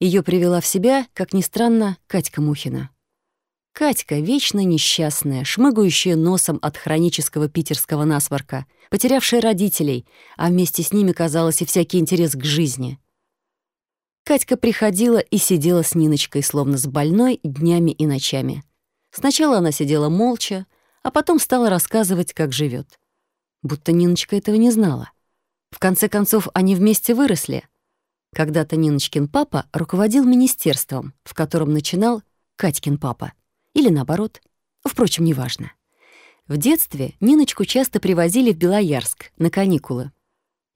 Ее привела в себя, как ни странно, Катька Мухина. Катька, вечно несчастная, шмыгающая носом от хронического питерского насморка, потерявшая родителей, а вместе с ними, казалось, и всякий интерес к жизни. Катька приходила и сидела с Ниночкой, словно с больной, днями и ночами. Сначала она сидела молча, а потом стала рассказывать, как живет. Будто Ниночка этого не знала. В конце концов, они вместе выросли. Когда-то Ниночкин папа руководил министерством, в котором начинал Катькин папа. Или наоборот. Впрочем, неважно. В детстве Ниночку часто привозили в Белоярск на каникулы.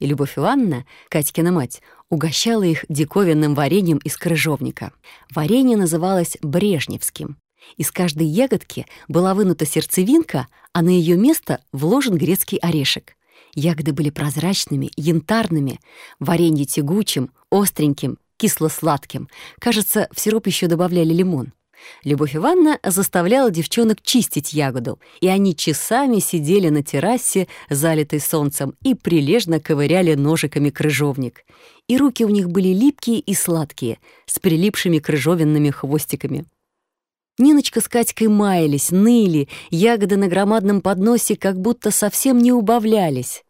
И Любовь Ивановна, Катькина мать, угощала их диковинным вареньем из крыжовника. Варенье называлось брежневским. Из каждой ягодки была вынута сердцевинка, а на ее место вложен грецкий орешек. Ягоды были прозрачными, янтарными, варенье тягучим, остреньким, кисло-сладким. Кажется, в сироп еще добавляли лимон. Любовь Ивановна заставляла девчонок чистить ягоду, и они часами сидели на террасе, залитой солнцем, и прилежно ковыряли ножиками крыжовник. И руки у них были липкие и сладкие, с прилипшими крыжовенными хвостиками. Ниночка с Катькой маялись, ныли, ягоды на громадном подносе как будто совсем не убавлялись.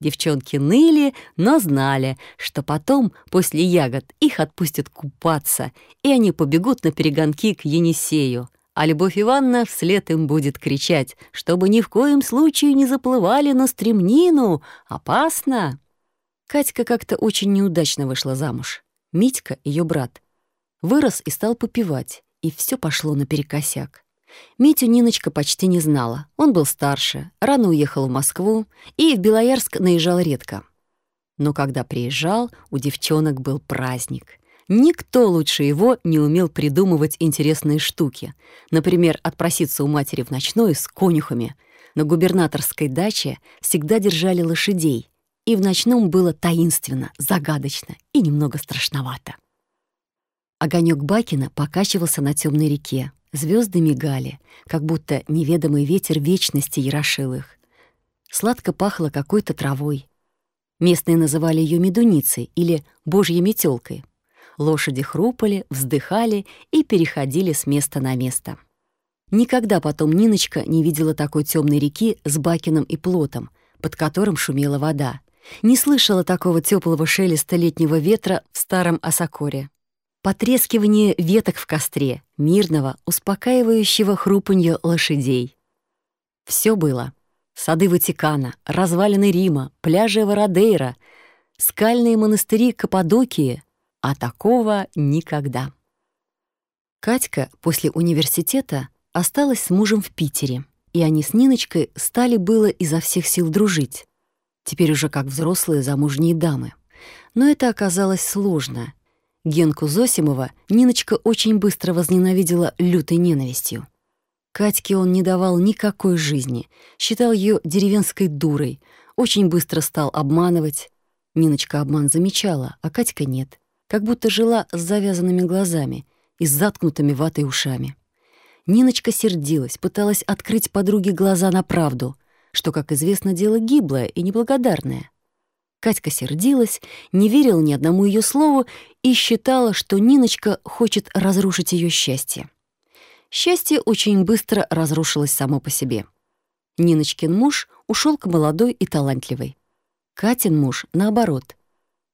Девчонки ныли, но знали, что потом, после ягод, их отпустят купаться, и они побегут на перегонки к Енисею. А Любовь Ивановна вслед им будет кричать, чтобы ни в коем случае не заплывали на стремнину. Опасно! Катька как-то очень неудачно вышла замуж. Митька, ее брат, вырос и стал попивать и все пошло наперекосяк. Митю Ниночка почти не знала. Он был старше, рано уехал в Москву и в Белоярск наезжал редко. Но когда приезжал, у девчонок был праздник. Никто лучше его не умел придумывать интересные штуки. Например, отпроситься у матери в ночной с конюхами. На губернаторской даче всегда держали лошадей, и в ночном было таинственно, загадочно и немного страшновато. Огонек Бакина покачивался на темной реке. Звезды мигали, как будто неведомый ветер вечности ярошил их. Сладко пахло какой-то травой. Местные называли ее медуницей или божьей метелкой. Лошади хрупали, вздыхали и переходили с места на место. Никогда потом Ниночка не видела такой темной реки с бакином и плотом, под которым шумела вода. Не слышала такого теплого шелеста летнего ветра в старом осокоре потрескивание веток в костре, мирного, успокаивающего хрупанья лошадей. Все было. Сады Ватикана, развалины Рима, пляжи Вородейра, скальные монастыри Каппадокии, а такого никогда. Катька после университета осталась с мужем в Питере, и они с Ниночкой стали было изо всех сил дружить, теперь уже как взрослые замужние дамы. Но это оказалось сложно — Генку Зосимова Ниночка очень быстро возненавидела лютой ненавистью. Катьке он не давал никакой жизни, считал ее деревенской дурой, очень быстро стал обманывать. Ниночка обман замечала, а Катька нет. Как будто жила с завязанными глазами и с заткнутыми ватой ушами. Ниночка сердилась, пыталась открыть подруге глаза на правду, что, как известно, дело гиблое и неблагодарное. Катька сердилась, не верила ни одному ее слову и считала, что Ниночка хочет разрушить ее счастье. Счастье очень быстро разрушилось само по себе. Ниночкин муж ушел к молодой и талантливой. Катин муж, наоборот,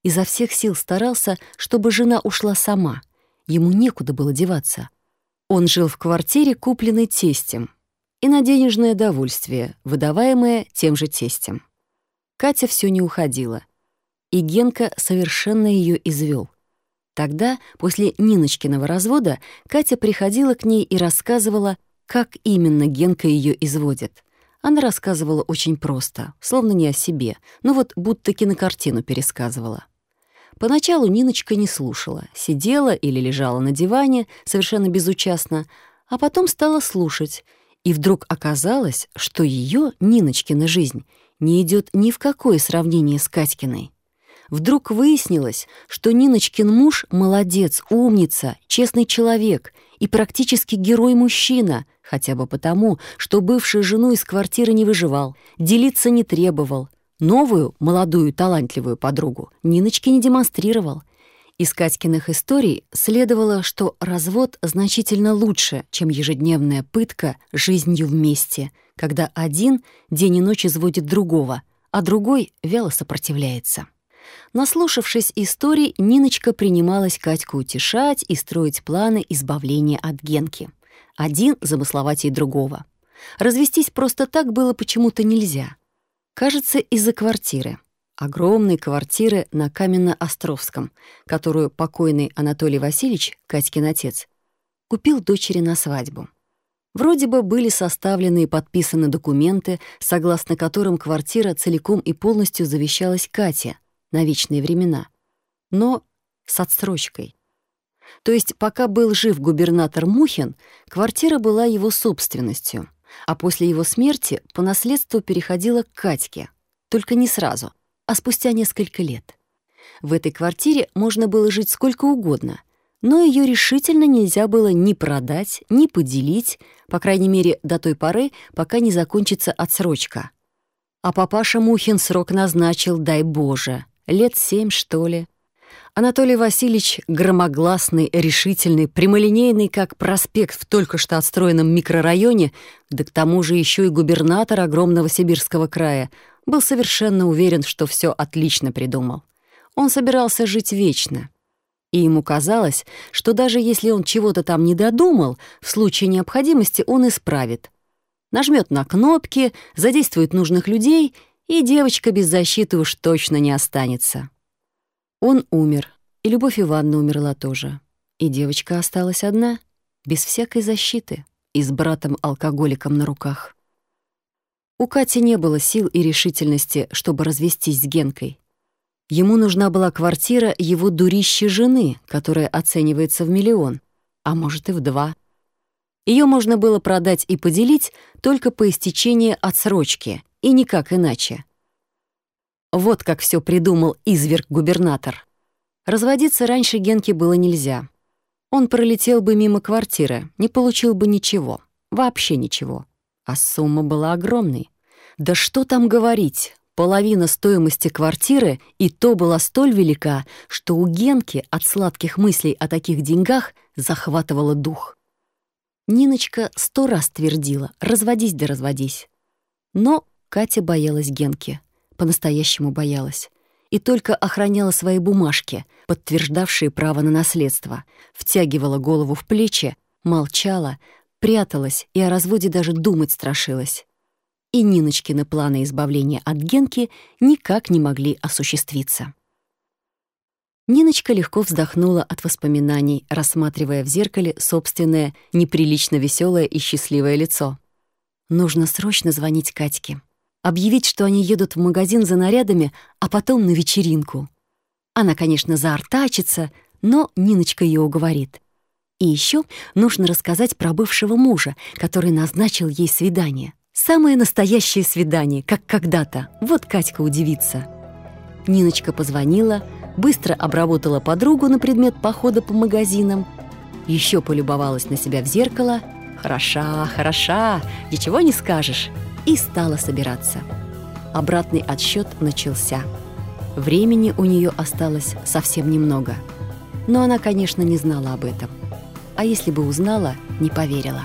изо всех сил старался, чтобы жена ушла сама. Ему некуда было деваться. Он жил в квартире, купленной тестем, и на денежное довольствие, выдаваемое тем же тестем. Катя все не уходила. И Генка совершенно ее извел. Тогда, после Ниночкиного развода, Катя приходила к ней и рассказывала, как именно Генка ее изводит. Она рассказывала очень просто, словно не о себе, но вот будто кинокартину пересказывала. Поначалу Ниночка не слушала, сидела или лежала на диване, совершенно безучастно, а потом стала слушать, и вдруг оказалось, что ее, Ниночкина жизнь, не идет ни в какое сравнение с Катькиной. Вдруг выяснилось, что Ниночкин муж — молодец, умница, честный человек и практически герой-мужчина, хотя бы потому, что бывшую жену из квартиры не выживал, делиться не требовал, новую, молодую, талантливую подругу Ниночке не демонстрировал. Из Катькиных историй следовало, что развод значительно лучше, чем ежедневная пытка жизнью вместе, когда один день и ночь изводит другого, а другой вяло сопротивляется. Наслушавшись историй, Ниночка принималась Катьку утешать и строить планы избавления от Генки. Один замысловатее другого. Развестись просто так было почему-то нельзя. Кажется, из-за квартиры огромной квартиры на Каменно-Островском, которую покойный Анатолий Васильевич, Катькин отец, купил дочери на свадьбу. Вроде бы были составлены и подписаны документы, согласно которым квартира целиком и полностью завещалась Кате на вечные времена, но с отсрочкой. То есть пока был жив губернатор Мухин, квартира была его собственностью, а после его смерти по наследству переходила к Катьке, только не сразу — а спустя несколько лет. В этой квартире можно было жить сколько угодно, но ее решительно нельзя было ни продать, ни поделить, по крайней мере, до той поры, пока не закончится отсрочка. А папаша Мухин срок назначил, дай Боже, лет семь, что ли. Анатолий Васильевич громогласный, решительный, прямолинейный, как проспект в только что отстроенном микрорайоне, да к тому же еще и губернатор огромного сибирского края — был совершенно уверен, что все отлично придумал. Он собирался жить вечно. И ему казалось, что даже если он чего-то там не додумал, в случае необходимости он исправит. Нажмет на кнопки, задействует нужных людей, и девочка без защиты уж точно не останется. Он умер, и Любовь Ивановна умерла тоже. И девочка осталась одна, без всякой защиты, и с братом-алкоголиком на руках. У Кати не было сил и решительности, чтобы развестись с Генкой. Ему нужна была квартира его дурищей жены, которая оценивается в миллион, а может и в два. Ее можно было продать и поделить только по истечении отсрочки, и никак иначе. Вот как все придумал изверг-губернатор. Разводиться раньше Генке было нельзя. Он пролетел бы мимо квартиры, не получил бы ничего, вообще ничего. А сумма была огромной. Да что там говорить, половина стоимости квартиры и то была столь велика, что у Генки от сладких мыслей о таких деньгах захватывало дух. Ниночка сто раз твердила «разводись да разводись». Но Катя боялась Генки, по-настоящему боялась. И только охраняла свои бумажки, подтверждавшие право на наследство, втягивала голову в плечи, молчала, пряталась и о разводе даже думать страшилась. И Ниночкины планы избавления от Генки никак не могли осуществиться. Ниночка легко вздохнула от воспоминаний, рассматривая в зеркале собственное неприлично веселое и счастливое лицо. Нужно срочно звонить Катьке. Объявить, что они едут в магазин за нарядами, а потом на вечеринку. Она, конечно, заортачится, но Ниночка ее уговорит. И еще нужно рассказать про бывшего мужа, который назначил ей свидание. Самое настоящее свидание, как когда-то. Вот Катька удивится. Ниночка позвонила, быстро обработала подругу на предмет похода по магазинам, еще полюбовалась на себя в зеркало. Хороша, хороша, ничего не скажешь. И стала собираться. Обратный отсчет начался. Времени у нее осталось совсем немного. Но она, конечно, не знала об этом а если бы узнала, не поверила.